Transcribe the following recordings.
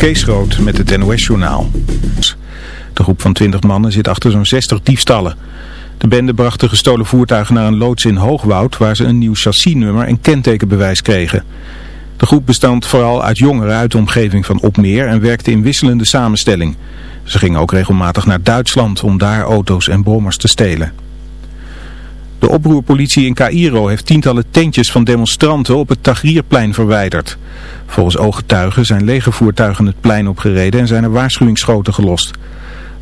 Kees Rood met het NOS-journaal. De groep van 20 mannen zit achter zo'n 60 diefstallen. De bende bracht de gestolen voertuigen naar een loods in Hoogwoud... waar ze een nieuw chassisnummer en kentekenbewijs kregen. De groep bestond vooral uit jongeren uit de omgeving van Opmeer... en werkte in wisselende samenstelling. Ze gingen ook regelmatig naar Duitsland om daar auto's en brommers te stelen. De oproerpolitie in Cairo heeft tientallen tentjes van demonstranten op het Tahrirplein verwijderd. Volgens ooggetuigen zijn legervoertuigen het plein opgereden en zijn er waarschuwingsschoten gelost.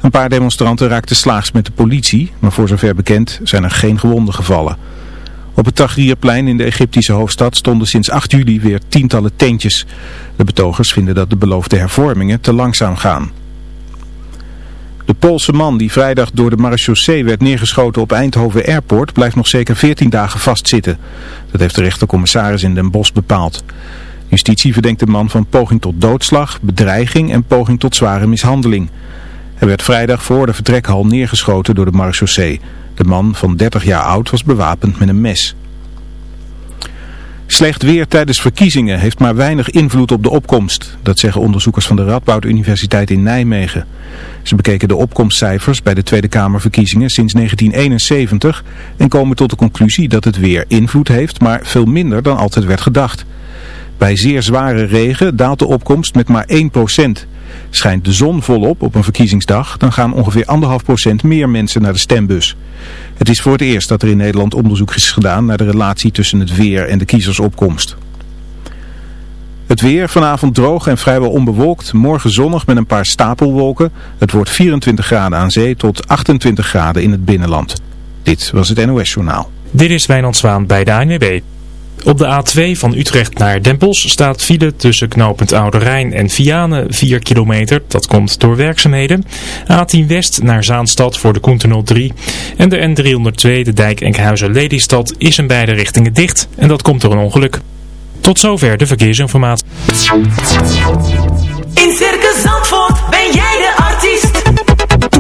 Een paar demonstranten raakten slaags met de politie, maar voor zover bekend zijn er geen gewonden gevallen. Op het Tahrirplein in de Egyptische hoofdstad stonden sinds 8 juli weer tientallen tentjes. De betogers vinden dat de beloofde hervormingen te langzaam gaan. De Poolse man die vrijdag door de marechaussee werd neergeschoten op Eindhoven Airport blijft nog zeker 14 dagen vastzitten. Dat heeft de rechtercommissaris in Den Bosch bepaald. Justitie verdenkt de man van poging tot doodslag, bedreiging en poging tot zware mishandeling. Hij werd vrijdag voor de vertrekhal neergeschoten door de marechaussee. De man van 30 jaar oud was bewapend met een mes. Slecht weer tijdens verkiezingen heeft maar weinig invloed op de opkomst. Dat zeggen onderzoekers van de Radboud Universiteit in Nijmegen. Ze bekeken de opkomstcijfers bij de Tweede Kamerverkiezingen sinds 1971 en komen tot de conclusie dat het weer invloed heeft, maar veel minder dan altijd werd gedacht. Bij zeer zware regen daalt de opkomst met maar 1%. Schijnt de zon volop op een verkiezingsdag, dan gaan ongeveer 1,5% meer mensen naar de stembus. Het is voor het eerst dat er in Nederland onderzoek is gedaan naar de relatie tussen het weer en de kiezersopkomst. Het weer vanavond droog en vrijwel onbewolkt. Morgen zonnig met een paar stapelwolken. Het wordt 24 graden aan zee tot 28 graden in het binnenland. Dit was het NOS Journaal. Dit is Wijnand Zwaan bij de ANWB. Op de A2 van Utrecht naar Bosch staat file tussen knooppunt Oude Rijn en Vianen 4 kilometer. Dat komt door werkzaamheden. A10 West naar Zaanstad voor de Koentunnel 3. En de N302, de dijk Enkhuizen-Lelystad, is in beide richtingen dicht. En dat komt door een ongeluk. Tot zover de verkeersinformatie. In Circus Zandvoort ben jij de artiest.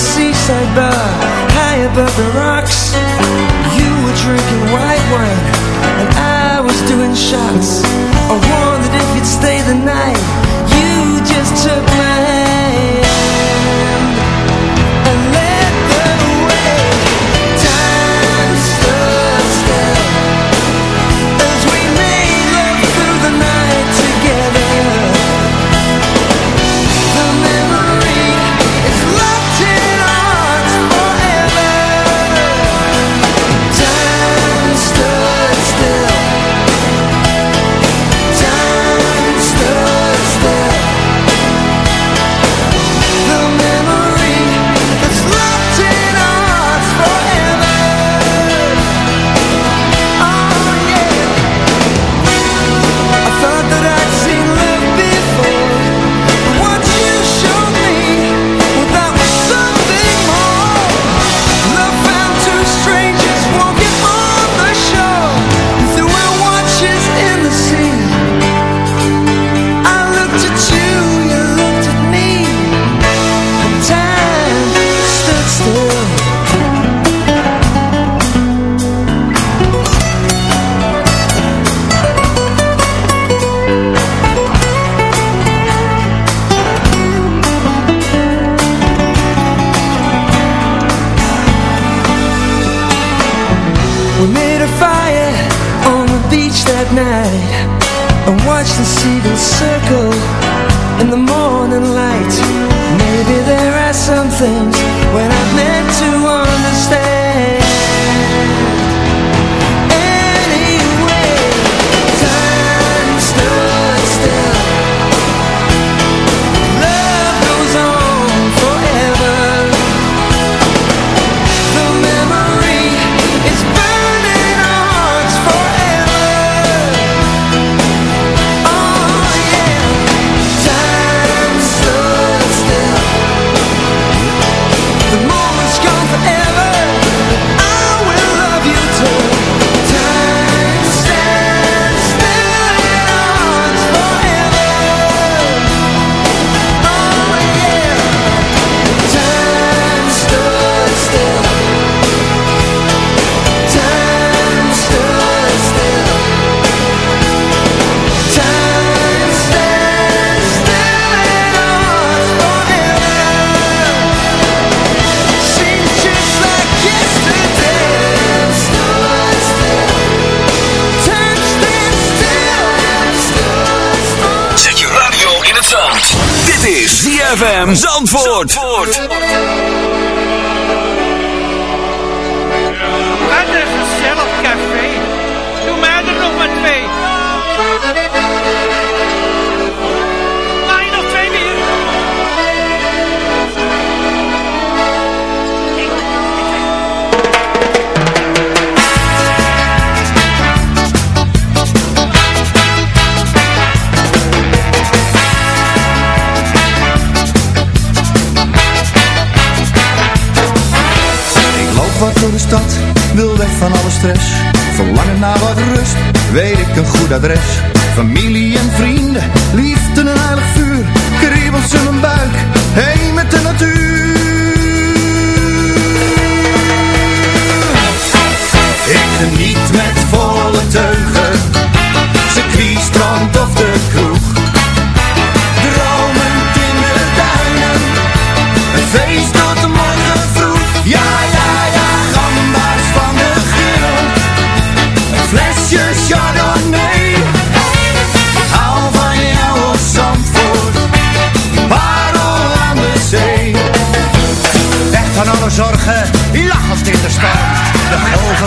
seaside bar High above the rocks. You were drinking white wine And I was doing shots. I wondered if you'd stay the night. Sonunda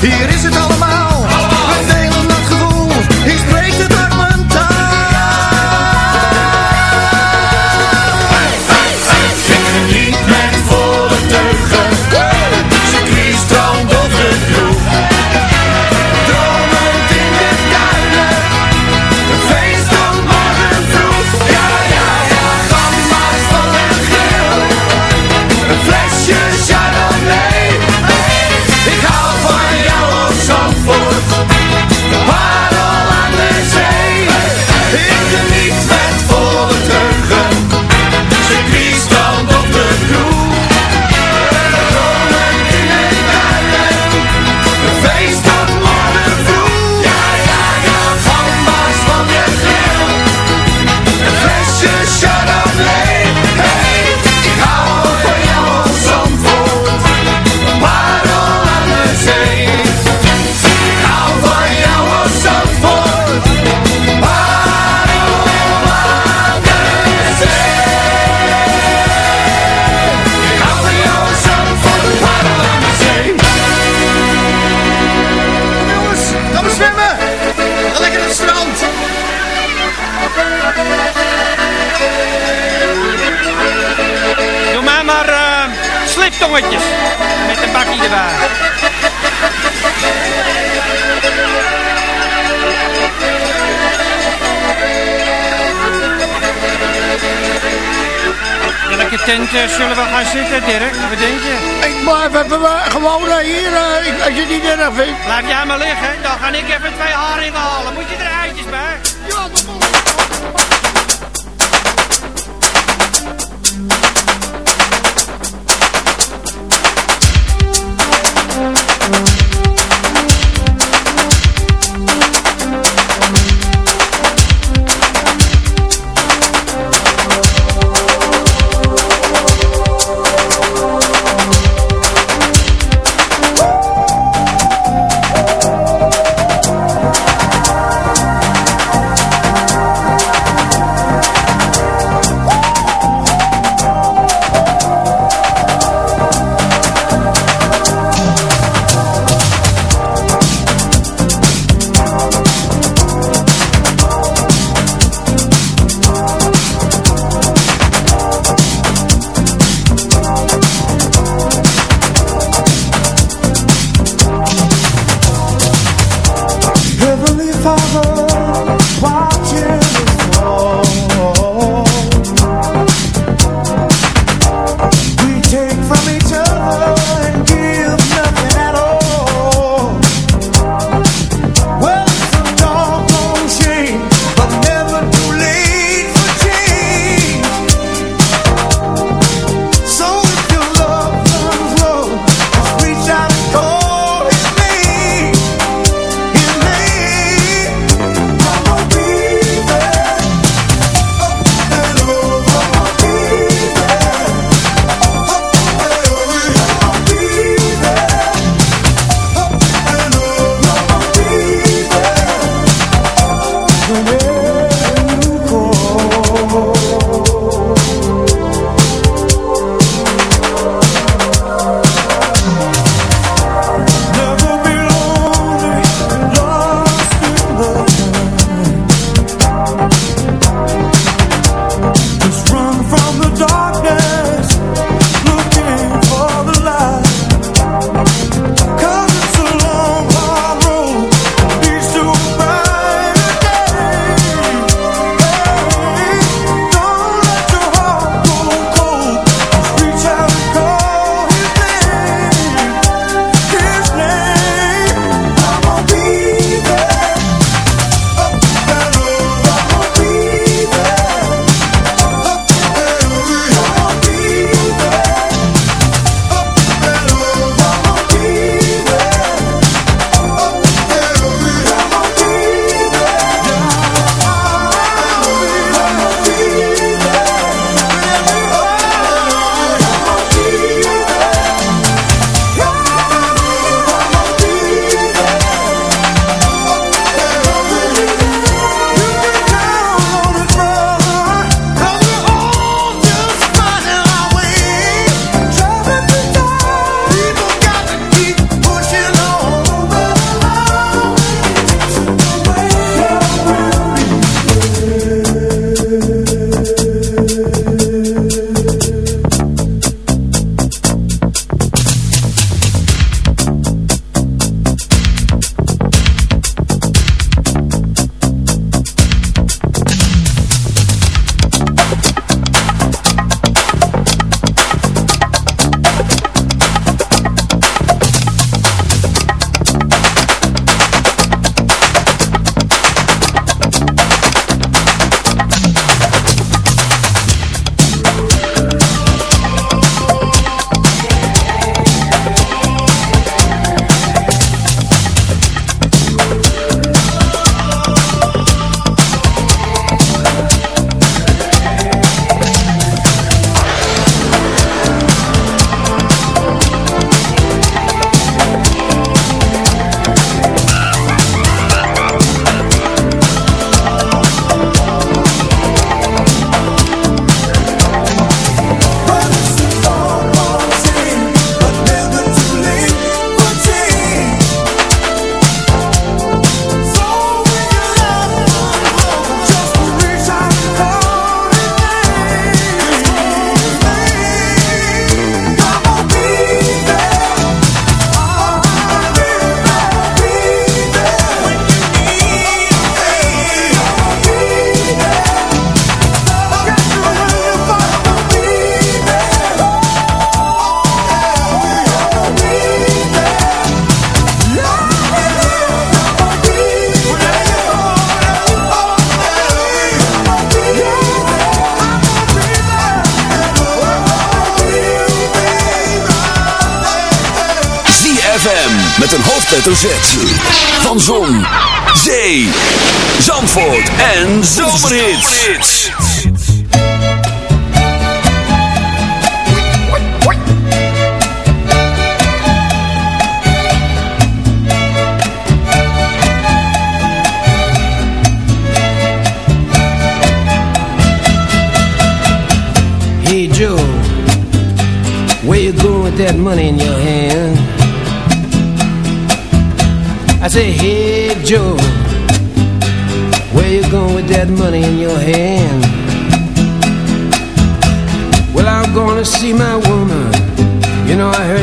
Hier is het Zullen we gaan zitten, Dirk?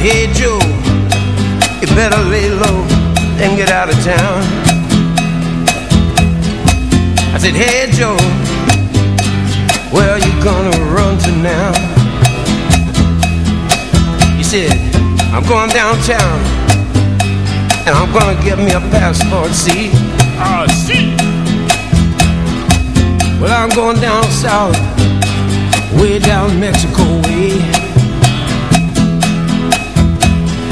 Hey Joe, you better lay low and get out of town. I said, hey Joe, where are you gonna run to now? He said, I'm going downtown and I'm gonna get me a passport, see? Oh, see? Well, I'm going down south, way down Mexico way.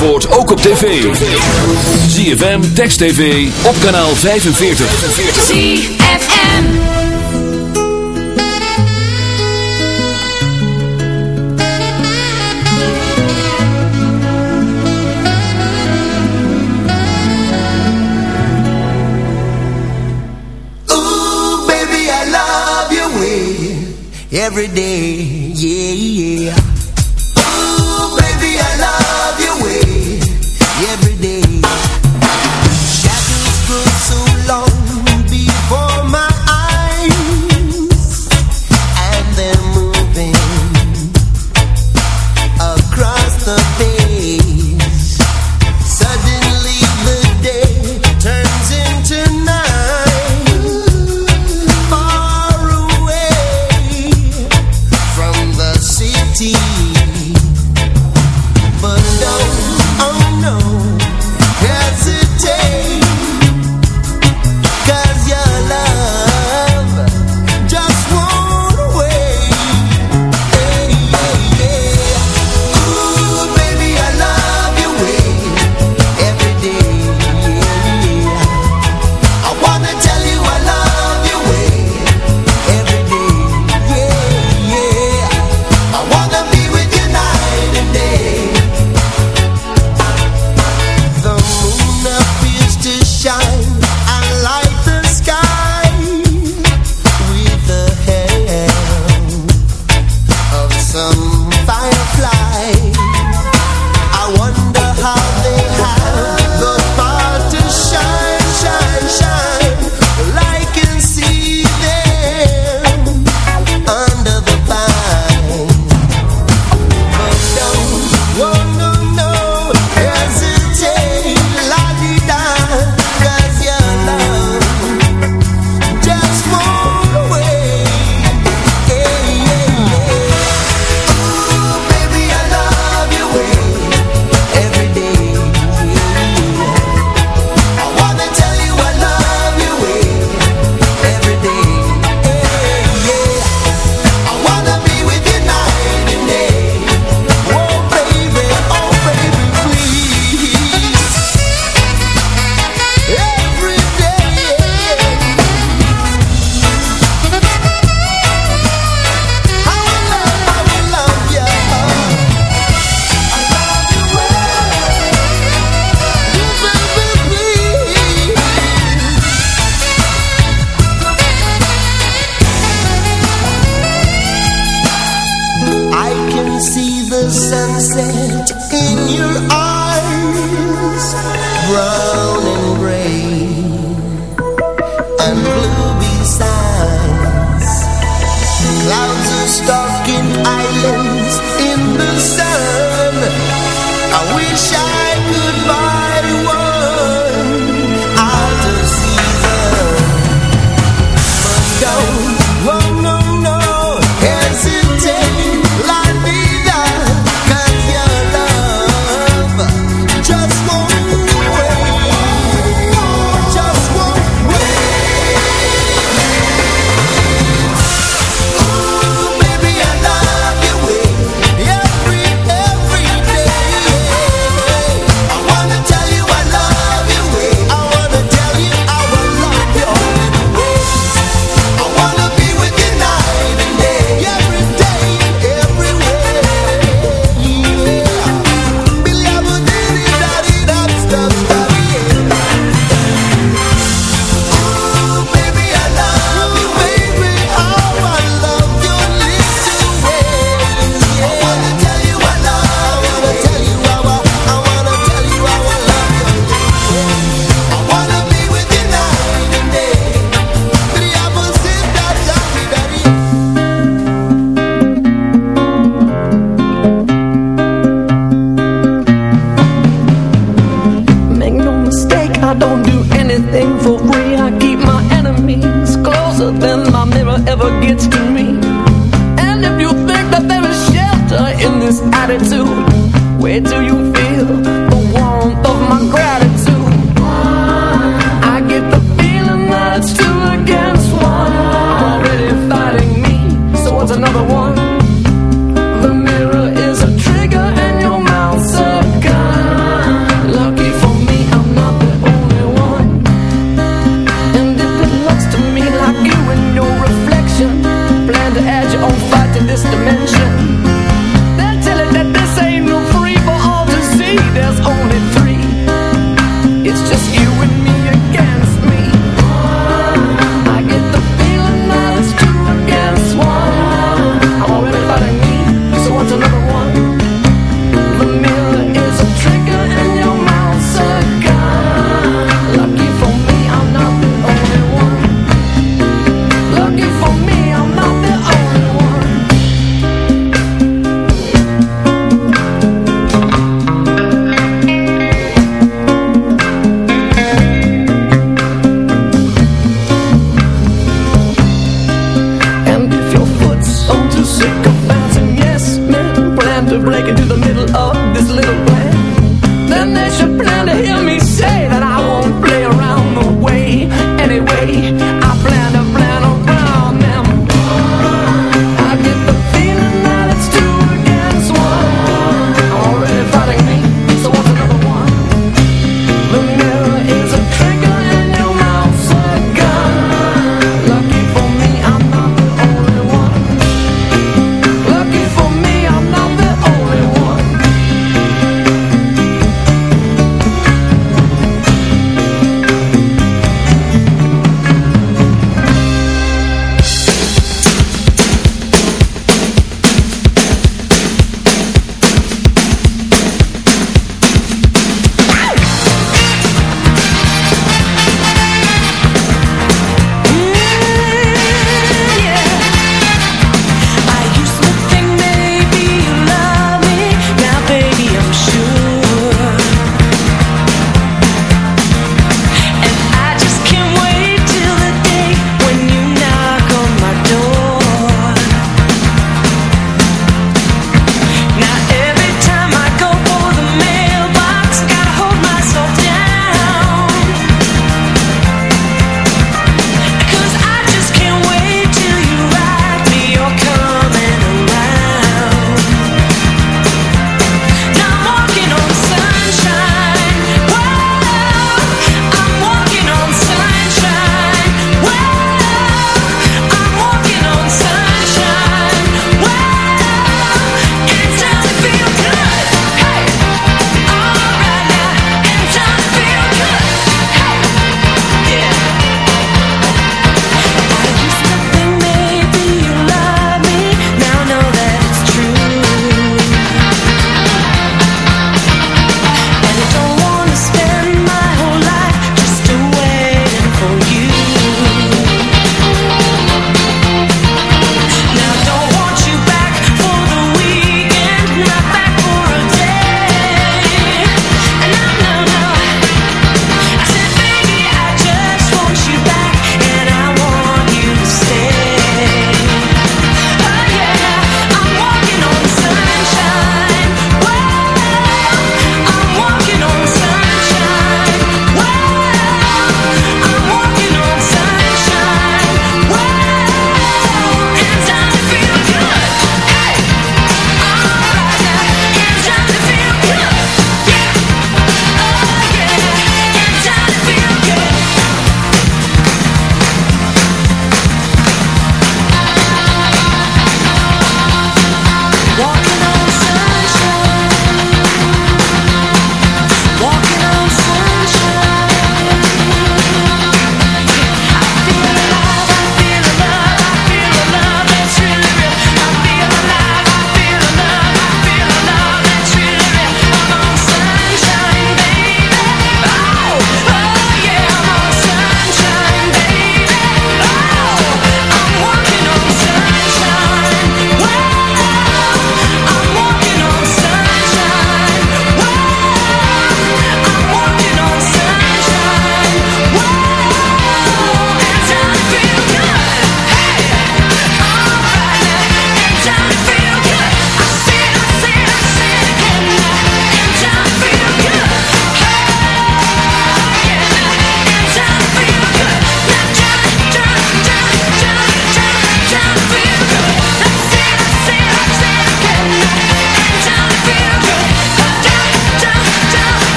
Zandvoort ook op tv. ZFM Text TV op kanaal 45. ZFM. Ooh, baby, I love your way every day.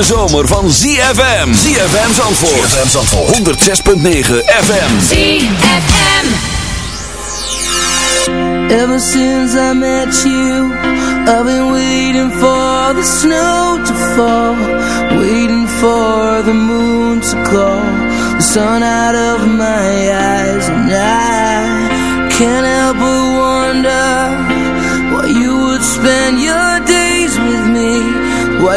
hete zomer van ZFM. ZFM Zandvoort. ZFM Zandvoort. 106.9 FM. ZFM. Ever since I met you, I've been waiting for the snow to fall. Waiting for the moon to call. The sun out of my eyes. And I can't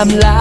I'm lying.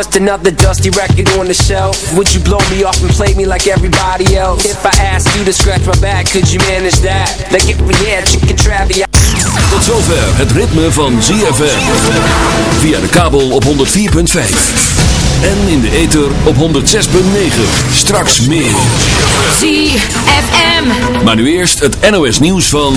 Just another dusty record on the shelf, would you blow me off and play me like everybody else? If I asked you to scratch my back, could you manage that? Like if we had chicken travi. Tot zover het ritme van ZFM. Via de kabel op 104.5. En in de ether op 106.9. Straks meer. ZFM. Maar nu eerst het NOS nieuws van...